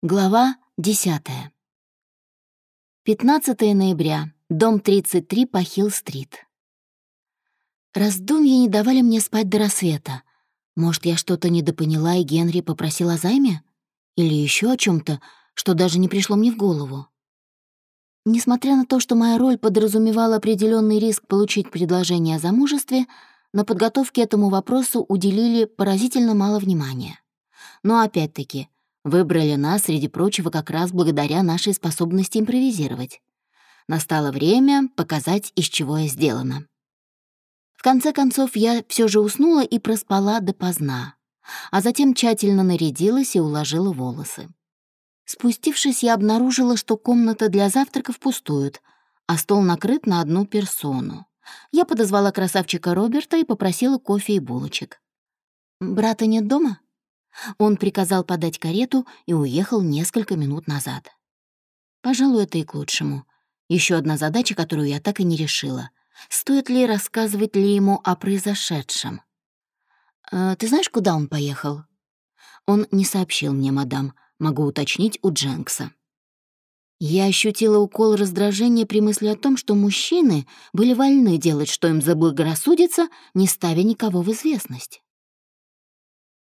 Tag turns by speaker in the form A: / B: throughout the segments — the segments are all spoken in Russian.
A: Глава 10. 15 ноября. Дом 33 по Хилл-стрит. Раздумья не давали мне спать до рассвета. Может, я что-то недопоняла, и Генри попросил о займе? Или еще о чем то что даже не пришло мне в голову? Несмотря на то, что моя роль подразумевала определенный риск получить предложение о замужестве, на подготовке этому вопросу уделили поразительно мало внимания. Но опять-таки — Выбрали нас, среди прочего, как раз благодаря нашей способности импровизировать. Настало время показать, из чего я сделана. В конце концов, я все же уснула и проспала допоздна, а затем тщательно нарядилась и уложила волосы. Спустившись, я обнаружила, что комната для завтраков пустует, а стол накрыт на одну персону. Я подозвала красавчика Роберта и попросила кофе и булочек. «Брата нет дома?» Он приказал подать карету и уехал несколько минут назад. Пожалуй, это и к лучшему. Еще одна задача, которую я так и не решила. Стоит ли рассказывать ли ему о произошедшем? «Э, «Ты знаешь, куда он поехал?» Он не сообщил мне, мадам. Могу уточнить у Дженкса. Я ощутила укол раздражения при мысли о том, что мужчины были вольны делать, что им заблагорассудится, не ставя никого в известность.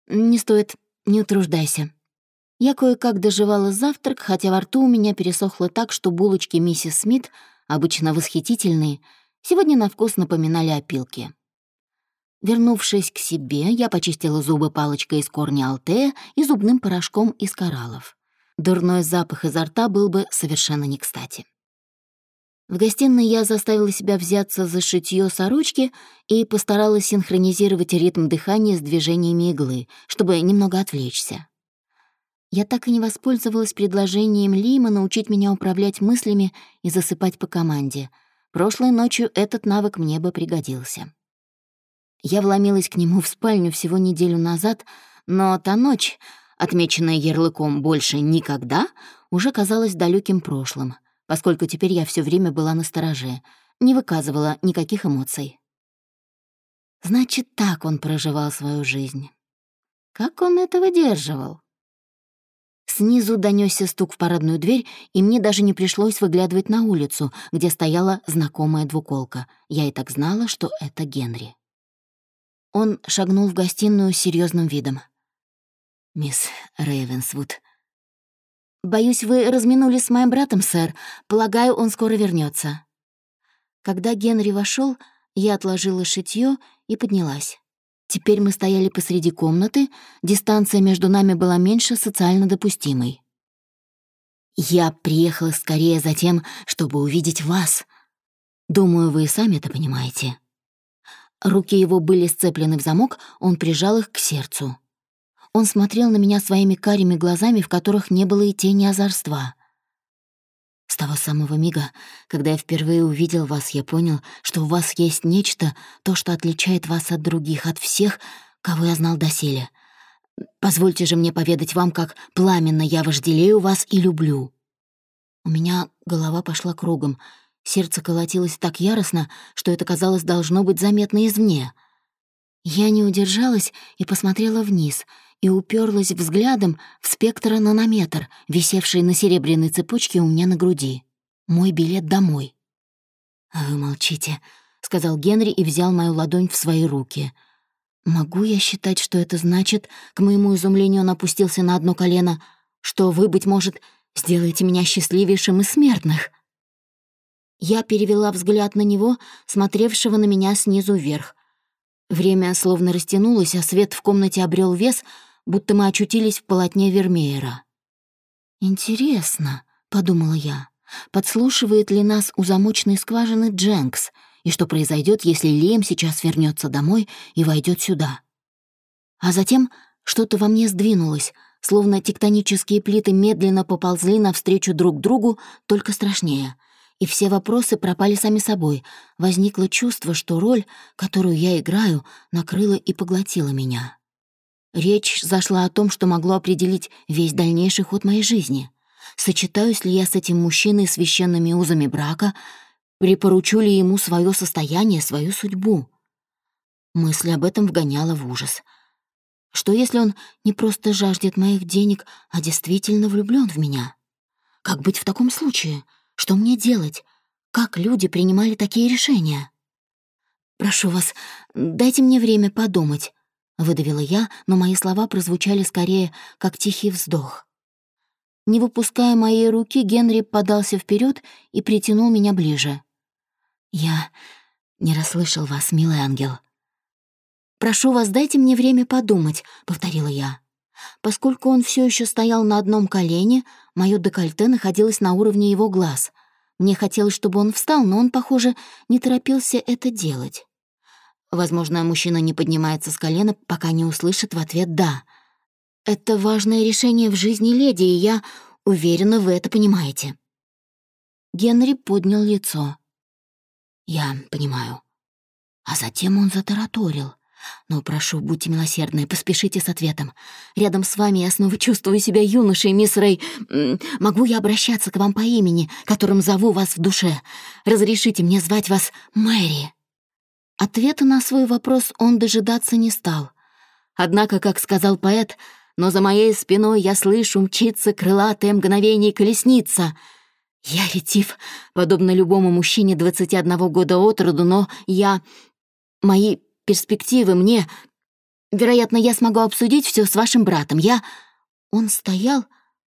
A: «Не стоит, не утруждайся». Я кое-как доживала завтрак, хотя во рту у меня пересохло так, что булочки миссис Смит, обычно восхитительные, сегодня на вкус напоминали опилки. Вернувшись к себе, я почистила зубы палочкой из корня алтея и зубным порошком из кораллов. Дурной запах изо рта был бы совершенно не кстати. В гостиной я заставила себя взяться за шитьё сорочки и постаралась синхронизировать ритм дыхания с движениями иглы, чтобы немного отвлечься. Я так и не воспользовалась предложением Лима научить меня управлять мыслями и засыпать по команде. Прошлой ночью этот навык мне бы пригодился. Я вломилась к нему в спальню всего неделю назад, но та ночь, отмеченная ярлыком «больше никогда», уже казалась далеким прошлым — поскольку теперь я все время была на стороже, не выказывала никаких эмоций. Значит, так он проживал свою жизнь. Как он это выдерживал? Снизу донесся стук в парадную дверь, и мне даже не пришлось выглядывать на улицу, где стояла знакомая двуколка. Я и так знала, что это Генри. Он шагнул в гостиную с серьезным видом. «Мисс Рейвенсвуд, «Боюсь, вы разминулись с моим братом, сэр. Полагаю, он скоро вернется. Когда Генри вошел, я отложила шитьё и поднялась. Теперь мы стояли посреди комнаты, дистанция между нами была меньше социально допустимой. «Я приехала скорее за тем, чтобы увидеть вас. Думаю, вы и сами это понимаете». Руки его были сцеплены в замок, он прижал их к сердцу. Он смотрел на меня своими карими глазами, в которых не было и тени озорства. С того самого мига, когда я впервые увидел вас, я понял, что у вас есть нечто, то, что отличает вас от других, от всех, кого я знал доселе. Позвольте же мне поведать вам, как пламенно я вожделею вас и люблю. У меня голова пошла кругом, сердце колотилось так яростно, что это, казалось, должно быть заметно извне. Я не удержалась и посмотрела вниз — и уперлась взглядом в спектронометр, висевший на серебряной цепочке у меня на груди. Мой билет домой. «А вы молчите», — сказал Генри и взял мою ладонь в свои руки. «Могу я считать, что это значит?» К моему изумлению он опустился на одно колено. «Что вы, быть может, сделаете меня счастливейшим из смертных?» Я перевела взгляд на него, смотревшего на меня снизу вверх. Время словно растянулось, а свет в комнате обрел вес, будто мы очутились в полотне Вермеера. «Интересно», — подумала я, — «подслушивает ли нас у замочной скважины Дженкс, и что произойдет, если Лием сейчас вернется домой и войдет сюда?» А затем что-то во мне сдвинулось, словно тектонические плиты медленно поползли навстречу друг другу, только страшнее. И все вопросы пропали сами собой. Возникло чувство, что роль, которую я играю, накрыла и поглотила меня. Речь зашла о том, что могло определить весь дальнейший ход моей жизни. Сочетаюсь ли я с этим мужчиной священными узами брака, припоручу ли ему свое состояние, свою судьбу? Мысль об этом вгоняла в ужас. Что если он не просто жаждет моих денег, а действительно влюблен в меня? Как быть в таком случае? Что мне делать? Как люди принимали такие решения? «Прошу вас, дайте мне время подумать», — выдавила я, но мои слова прозвучали скорее, как тихий вздох. Не выпуская моей руки, Генри подался вперед и притянул меня ближе. «Я не расслышал вас, милый ангел». «Прошу вас, дайте мне время подумать», — повторила я. Поскольку он все еще стоял на одном колене, мое декольте находилось на уровне его глаз. Мне хотелось, чтобы он встал, но он, похоже, не торопился это делать. Возможно, мужчина не поднимается с колена, пока не услышит в ответ «да». Это важное решение в жизни леди, и я уверена, вы это понимаете. Генри поднял лицо. Я понимаю. А затем он затараторил. Но прошу, будьте милосердны, поспешите с ответом. Рядом с вами я снова чувствую себя юношей, мисс Рэй. Могу я обращаться к вам по имени, которым зову вас в душе? Разрешите мне звать вас Мэри?» Ответа на свой вопрос он дожидаться не стал. Однако, как сказал поэт, «но за моей спиной я слышу мчится крылатое мгновение колесница». Я ретив, подобно любому мужчине 21 года от роду, но я... Мои перспективы мне... Вероятно, я смогу обсудить все с вашим братом. Я...» Он стоял,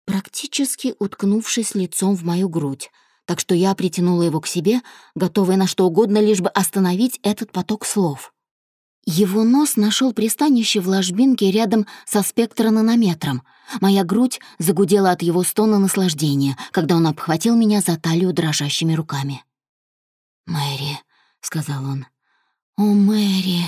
A: практически уткнувшись лицом в мою грудь, так что я притянула его к себе, готовая на что угодно, лишь бы остановить этот поток слов. Его нос нашел пристанище в ложбинке рядом со спектронометром. Моя грудь загудела от его стона наслаждения, когда он обхватил меня за талию дрожащими руками. «Мэри», — сказал он, «О, Мэри!»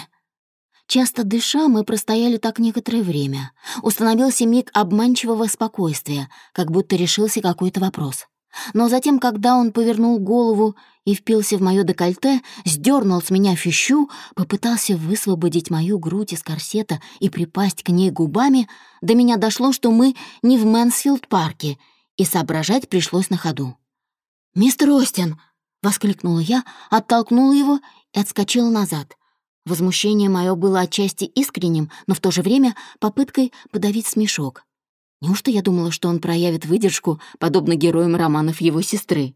A: Часто дыша, мы простояли так некоторое время. Установился миг обманчивого спокойствия, как будто решился какой-то вопрос. Но затем, когда он повернул голову и впился в моё декольте, сдернул с меня фищу, попытался высвободить мою грудь из корсета и припасть к ней губами, до меня дошло, что мы не в Мэнсфилд-парке, и соображать пришлось на ходу. «Мистер Остин!» — воскликнула я, оттолкнула его и отскочила назад. Возмущение мое было отчасти искренним, но в то же время попыткой подавить смешок. Неужто я думала, что он проявит выдержку, подобно героям романов его сестры?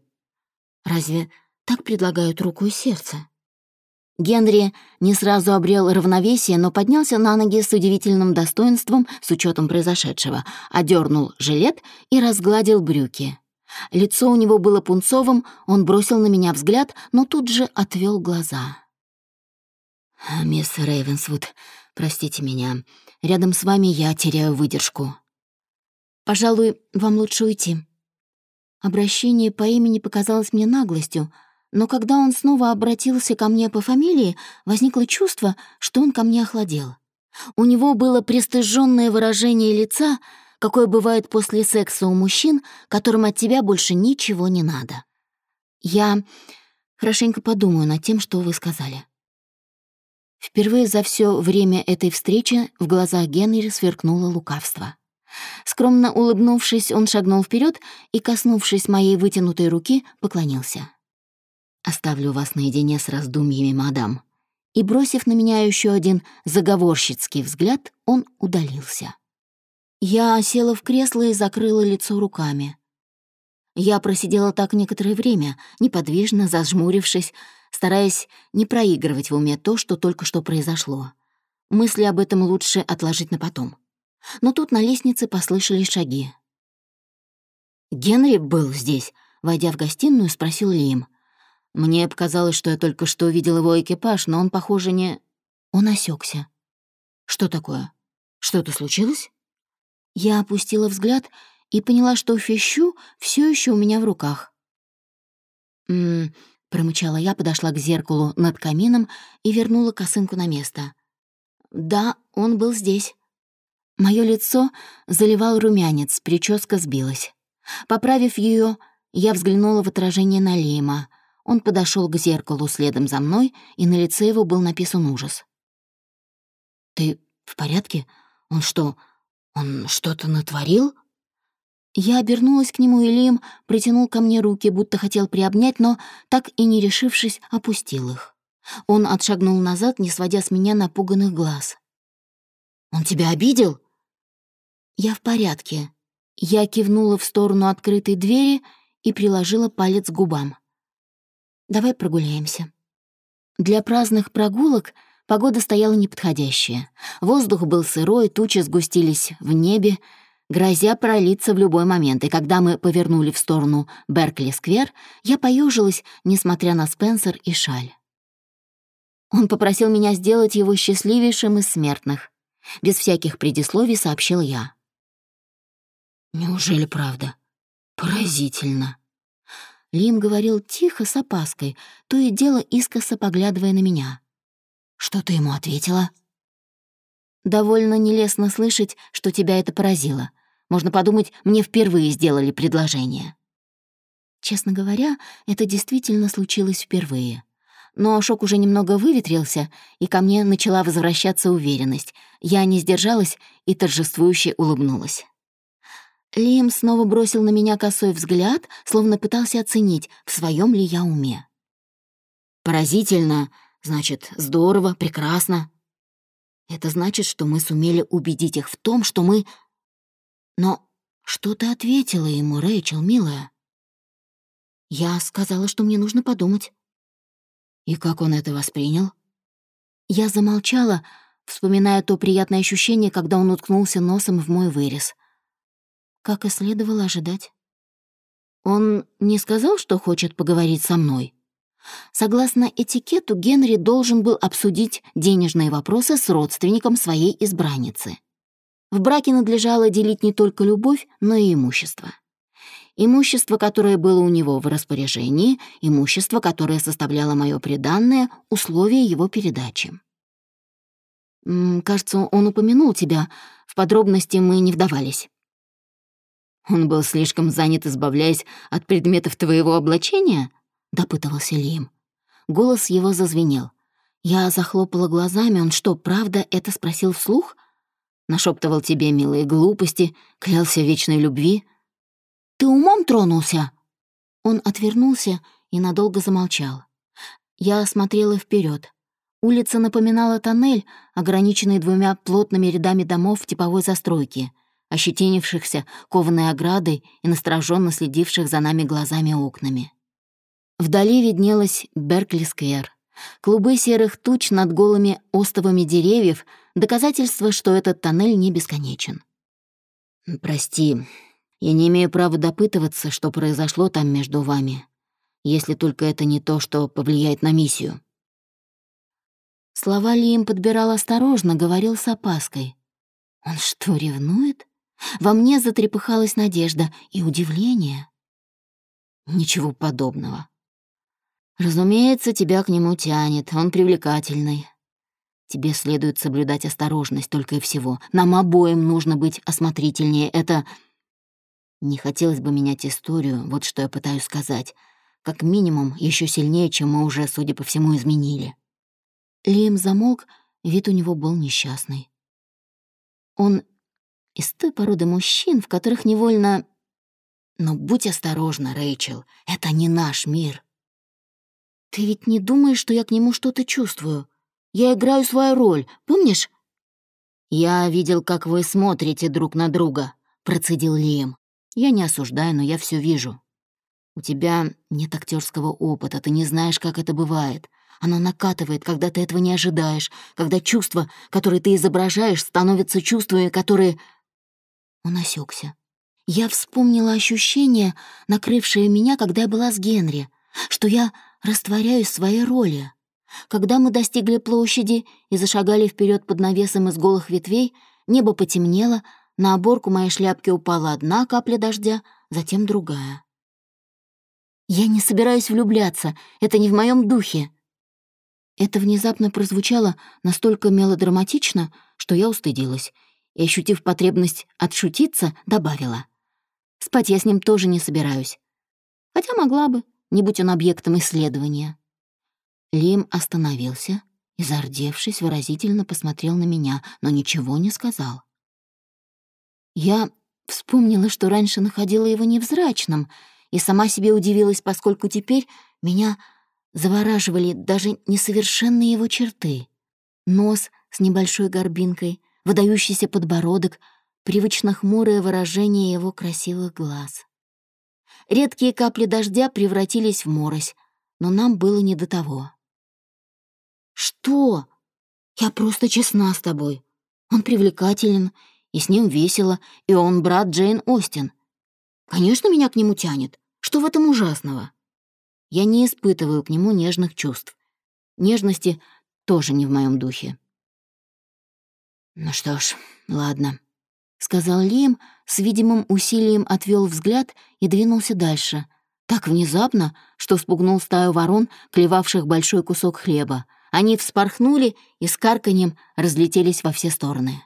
A: Разве так предлагают руку и сердце? Генри не сразу обрел равновесие, но поднялся на ноги с удивительным достоинством с учетом произошедшего, одернул жилет и разгладил брюки. Лицо у него было пунцовым, он бросил на меня взгляд, но тут же отвел глаза. «Мисс Рейвенсвуд, простите меня. Рядом с вами я теряю выдержку. Пожалуй, вам лучше уйти». Обращение по имени показалось мне наглостью, но когда он снова обратился ко мне по фамилии, возникло чувство, что он ко мне охладел. У него было пристыженное выражение лица — какое бывает после секса у мужчин, которым от тебя больше ничего не надо. Я хорошенько подумаю над тем, что вы сказали. Впервые за все время этой встречи в глазах Генри сверкнуло лукавство. Скромно улыбнувшись, он шагнул вперед и, коснувшись моей вытянутой руки, поклонился. «Оставлю вас наедине с раздумьями, мадам». И, бросив на меня еще один заговорщицкий взгляд, он удалился. Я села в кресло и закрыла лицо руками. Я просидела так некоторое время, неподвижно, зажмурившись, стараясь не проигрывать в уме то, что только что произошло. Мысли об этом лучше отложить на потом. Но тут на лестнице послышались шаги. «Генри был здесь», — войдя в гостиную, спросил Лим. «Мне показалось, что я только что увидел его экипаж, но он, похоже, не...» Он осекся. «Что такое? Что-то случилось?» Я опустила взгляд и поняла, что фищу все еще у меня в руках. «М-м-м», промычала я, подошла к зеркалу над камином и вернула косынку на место. «Да, он был здесь». Мое лицо заливал румянец, прическа сбилась. Поправив ее, я взглянула в отражение на Лима. Он подошел к зеркалу следом за мной, и на лице его был написан ужас. «Ты в порядке? Он что, он что-то натворил? Я обернулась к нему, и Лим протянул ко мне руки, будто хотел приобнять, но, так и не решившись, опустил их. Он отшагнул назад, не сводя с меня напуганных глаз. Он тебя обидел?» «Я в порядке». Я кивнула в сторону открытой двери и приложила палец к губам. «Давай прогуляемся». Для праздных прогулок погода стояла неподходящая. Воздух был сырой, тучи сгустились в небе, грозя пролиться в любой момент, и когда мы повернули в сторону Беркли-сквер, я поежилась, несмотря на Спенсер и шаль. Он попросил меня сделать его счастливейшим из смертных. Без всяких предисловий сообщил я. «Неужели правда? Поразительно!» Лим говорил тихо, с опаской, то и дело искоса поглядывая на меня. «Что ты ему ответила?» «Довольно нелестно слышать, что тебя это поразило. Можно подумать, мне впервые сделали предложение». Честно говоря, это действительно случилось впервые. Но шок уже немного выветрился, и ко мне начала возвращаться уверенность. Я не сдержалась и торжествующе улыбнулась. Лим снова бросил на меня косой взгляд, словно пытался оценить, в своем ли я уме. «Поразительно, значит, здорово, прекрасно. Это значит, что мы сумели убедить их в том, что мы... Но что ты ответила ему, Рэйчел, милая?» Я сказала, что мне нужно подумать. И как он это воспринял? Я замолчала, вспоминая то приятное ощущение, когда он уткнулся носом в мой вырез как и следовало ожидать. Он не сказал, что хочет поговорить со мной. Согласно этикету, Генри должен был обсудить денежные вопросы с родственником своей избранницы. В браке надлежало делить не только любовь, но и имущество. Имущество, которое было у него в распоряжении, имущество, которое составляло мое приданное, условия его передачи. «Кажется, он упомянул тебя. В подробности мы не вдавались». Он был слишком занят, избавляясь от предметов твоего облачения?» — допытывался Лим. Голос его зазвенел. Я захлопала глазами. Он что, правда это спросил вслух? Нашептывал тебе милые глупости, клялся вечной любви. «Ты умом тронулся?» Он отвернулся и надолго замолчал. Я смотрела вперед. Улица напоминала тоннель, ограниченный двумя плотными рядами домов типовой застройке ощетинившихся кованой оградой и настороженно следивших за нами глазами окнами. Вдали виднелась Беркли-сквер. Клубы серых туч над голыми остовами деревьев — доказательство, что этот тоннель не бесконечен. «Прости, я не имею права допытываться, что произошло там между вами, если только это не то, что повлияет на миссию». Слова Лим подбирал осторожно, говорил с опаской. «Он что, ревнует? Во мне затрепыхалась надежда и удивление. Ничего подобного. Разумеется, тебя к нему тянет, он привлекательный. Тебе следует соблюдать осторожность только и всего. Нам обоим нужно быть осмотрительнее. Это... Не хотелось бы менять историю, вот что я пытаюсь сказать. Как минимум, еще сильнее, чем мы уже, судя по всему, изменили. Лием замолк, вид у него был несчастный. Он из той породы мужчин, в которых невольно... Но будь осторожна, Рэйчел, это не наш мир. Ты ведь не думаешь, что я к нему что-то чувствую? Я играю свою роль, помнишь? Я видел, как вы смотрите друг на друга, процедил Лием. Я не осуждаю, но я все вижу. У тебя нет актерского опыта, ты не знаешь, как это бывает. Оно накатывает, когда ты этого не ожидаешь, когда чувства, которые ты изображаешь, становятся чувствами, которые он осекся. Я вспомнила ощущение, накрывшее меня, когда я была с Генри, что я растворяюсь в своей роли. Когда мы достигли площади и зашагали вперед под навесом из голых ветвей, небо потемнело, на оборку моей шляпки упала одна капля дождя, затем другая. «Я не собираюсь влюбляться, это не в моем духе». Это внезапно прозвучало настолько мелодраматично, что я устыдилась и, ощутив потребность отшутиться, добавила. «Спать я с ним тоже не собираюсь. Хотя могла бы, не будь он объектом исследования». Лим остановился и, зардевшись, выразительно посмотрел на меня, но ничего не сказал. Я вспомнила, что раньше находила его невзрачным, и сама себе удивилась, поскольку теперь меня завораживали даже несовершенные его черты. Нос с небольшой горбинкой, выдающийся подбородок, привычно хмурое выражение его красивых глаз. Редкие капли дождя превратились в морось, но нам было не до того. «Что? Я просто честна с тобой. Он привлекателен, и с ним весело, и он брат Джейн Остин. Конечно, меня к нему тянет. Что в этом ужасного? Я не испытываю к нему нежных чувств. Нежности тоже не в моем духе. «Ну что ж, ладно», — сказал Лием, с видимым усилием отвел взгляд и двинулся дальше. Так внезапно, что спугнул стаю ворон, клевавших большой кусок хлеба. Они вспорхнули и с карканьем разлетелись во все стороны.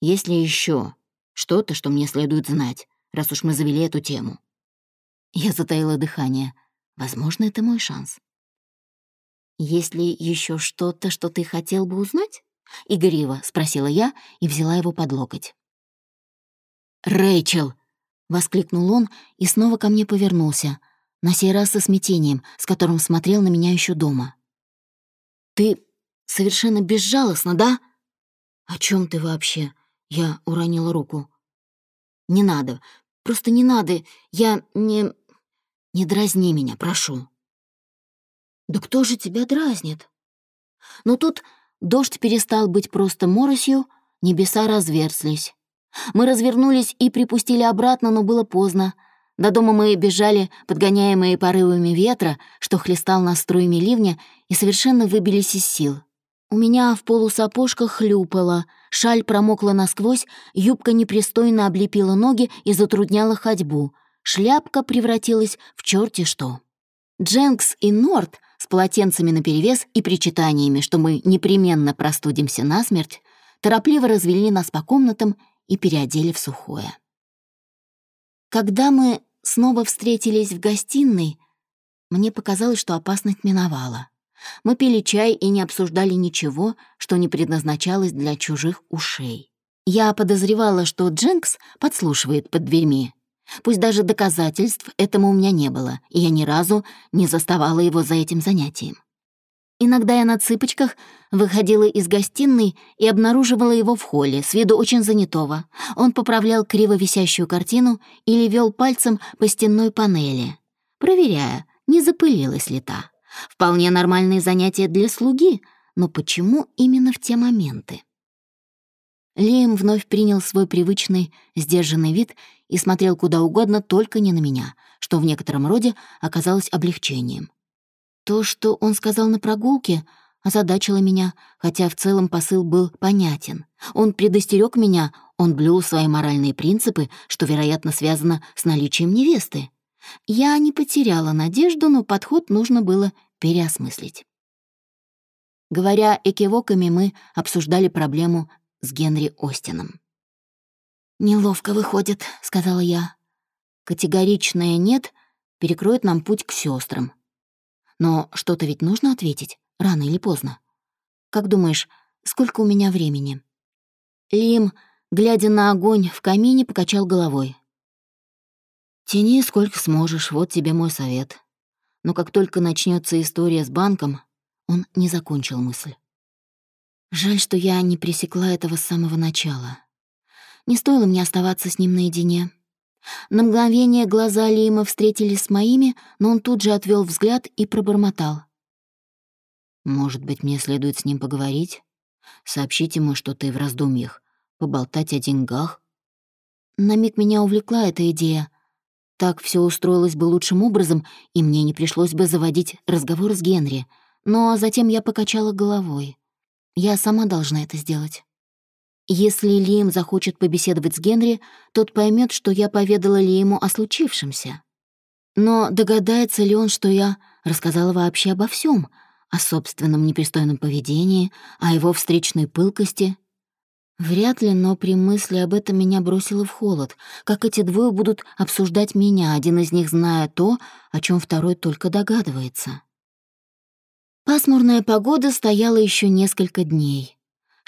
A: «Есть ли еще что-то, что мне следует знать, раз уж мы завели эту тему?» Я затаила дыхание. Возможно, это мой шанс. «Есть ли еще что-то, что ты хотел бы узнать?» — игриво спросила я и взяла его под локоть. «Рэйчел!» — воскликнул он и снова ко мне повернулся, на сей раз со смятением, с которым смотрел на меня еще дома. «Ты совершенно безжалостна, да?» «О чем ты вообще?» — я уронила руку. «Не надо, просто не надо, я не...» «Не дразни меня, прошу». «Да кто же тебя дразнит?» Но тут Дождь перестал быть просто моросью, небеса разверзлись. Мы развернулись и припустили обратно, но было поздно. До дома мы бежали, подгоняемые порывами ветра, что хлестал нас струями ливня, и совершенно выбились из сил. У меня в полусапожках хлюпало, шаль промокла насквозь, юбка непристойно облепила ноги и затрудняла ходьбу. Шляпка превратилась в черти что. Дженкс и Норт — с полотенцами наперевес и причитаниями, что мы непременно простудимся насмерть, торопливо развели нас по комнатам и переодели в сухое. Когда мы снова встретились в гостиной, мне показалось, что опасность миновала. Мы пили чай и не обсуждали ничего, что не предназначалось для чужих ушей. Я подозревала, что Дженкс подслушивает под дверьми, Пусть даже доказательств этому у меня не было, и я ни разу не заставала его за этим занятием. Иногда я на цыпочках выходила из гостиной и обнаруживала его в холле, с виду очень занятого. Он поправлял криво висящую картину или вел пальцем по стенной панели, проверяя, не запылилась ли та. Вполне нормальные занятия для слуги, но почему именно в те моменты? Лием вновь принял свой привычный, сдержанный вид и смотрел куда угодно, только не на меня, что в некотором роде оказалось облегчением. То, что он сказал на прогулке, озадачило меня, хотя в целом посыл был понятен. Он предостерег меня, он блюл свои моральные принципы, что, вероятно, связано с наличием невесты. Я не потеряла надежду, но подход нужно было переосмыслить. Говоря экивоками, мы обсуждали проблему с Генри Остином. «Неловко выходит», — сказала я. «Категоричное «нет» перекроет нам путь к сестрам. Но что-то ведь нужно ответить, рано или поздно. Как думаешь, сколько у меня времени?» Лим, глядя на огонь в камине, покачал головой. «Тяни сколько сможешь, вот тебе мой совет. Но как только начнется история с банком, он не закончил мысль. Жаль, что я не пресекла этого с самого начала. Не стоило мне оставаться с ним наедине. На мгновение глаза Лима встретились с моими, но он тут же отвел взгляд и пробормотал. «Может быть, мне следует с ним поговорить? Сообщить ему, что ты в раздумьях, поболтать о деньгах?» На миг меня увлекла эта идея. Так все устроилось бы лучшим образом, и мне не пришлось бы заводить разговор с Генри. Но затем я покачала головой. Я сама должна это сделать. Если Лием захочет побеседовать с Генри, тот поймет, что я поведала ли ему о случившемся. Но догадается ли он, что я рассказала вообще обо всем, о собственном непристойном поведении, о его встречной пылкости? Вряд ли, но при мысли об этом меня бросило в холод, как эти двое будут обсуждать меня, один из них зная то, о чем второй только догадывается. Пасмурная погода стояла еще несколько дней,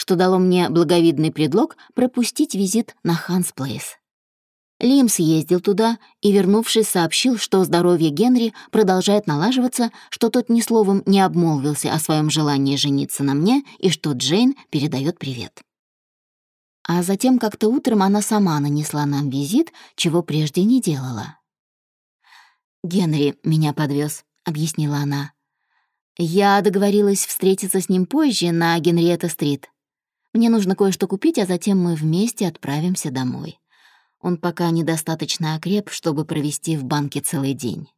A: что дало мне благовидный предлог пропустить визит на Ханс Плейс. Лим съездил туда и, вернувшись, сообщил, что здоровье Генри продолжает налаживаться, что тот ни словом не обмолвился о своем желании жениться на мне и что Джейн передает привет. А затем как-то утром она сама нанесла нам визит, чего прежде не делала. «Генри меня подвез, объяснила она. «Я договорилась встретиться с ним позже на Генриетта-стрит. Мне нужно кое-что купить, а затем мы вместе отправимся домой. Он пока недостаточно окреп, чтобы провести в банке целый день.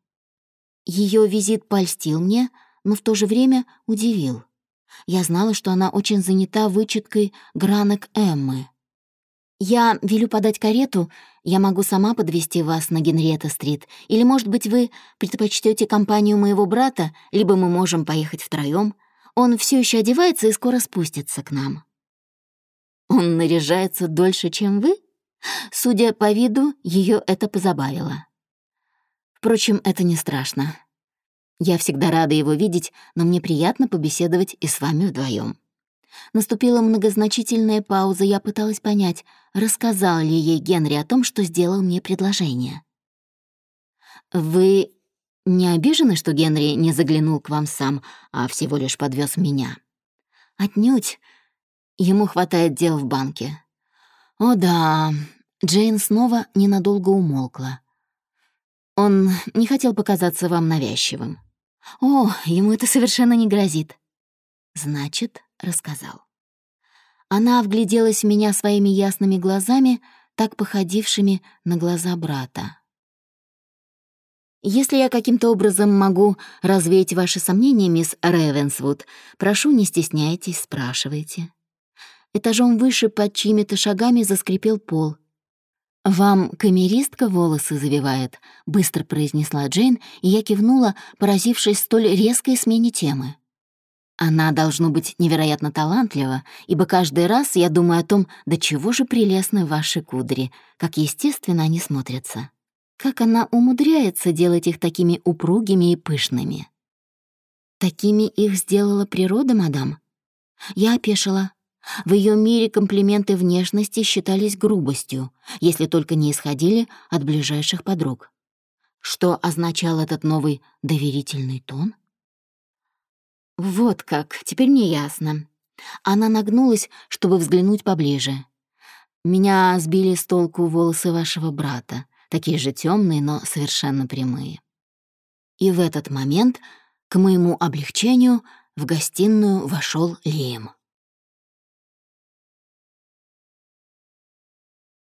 A: Ее визит польстил мне, но в то же время удивил. Я знала, что она очень занята вычеткой гранок Эммы. «Я велю подать карету, я могу сама подвести вас на Генриетта-стрит, или, может быть, вы предпочтете компанию моего брата, либо мы можем поехать втроем. Он все еще одевается и скоро спустится к нам». «Он наряжается дольше, чем вы?» Судя по виду, ее это позабавило. Впрочем, это не страшно. Я всегда рада его видеть, но мне приятно побеседовать и с вами вдвоем. Наступила многозначительная пауза, я пыталась понять, рассказал ли ей Генри о том, что сделал мне предложение. «Вы не обижены, что Генри не заглянул к вам сам, а всего лишь подвез меня?» «Отнюдь. Ему хватает дел в банке. «О да». Джейн снова ненадолго умолкла. «Он не хотел показаться вам навязчивым». «О, ему это совершенно не грозит». «Значит, рассказал». Она вгляделась в меня своими ясными глазами, так походившими на глаза брата. «Если я каким-то образом могу развеять ваши сомнения, мисс Ревенсвуд, прошу, не стесняйтесь, спрашивайте». Этажом выше под чьими-то шагами заскрипел пол. «Вам камеристка волосы завивает», — быстро произнесла Джейн, и я кивнула, поразившись столь резкой смене темы. Она должно быть невероятно талантлива, ибо каждый раз я думаю о том, до чего же прелестны ваши кудри, как естественно они смотрятся. Как она умудряется делать их такими упругими и пышными. Такими их сделала природа, мадам? Я опешила. В ее мире комплименты внешности считались грубостью, если только не исходили от ближайших подруг. Что означал этот новый доверительный тон? Вот как, теперь мне ясно. Она нагнулась, чтобы взглянуть поближе. Меня сбили с толку волосы вашего брата, такие же темные, но совершенно прямые. И в этот момент, к моему облегчению, в гостиную вошел Лием.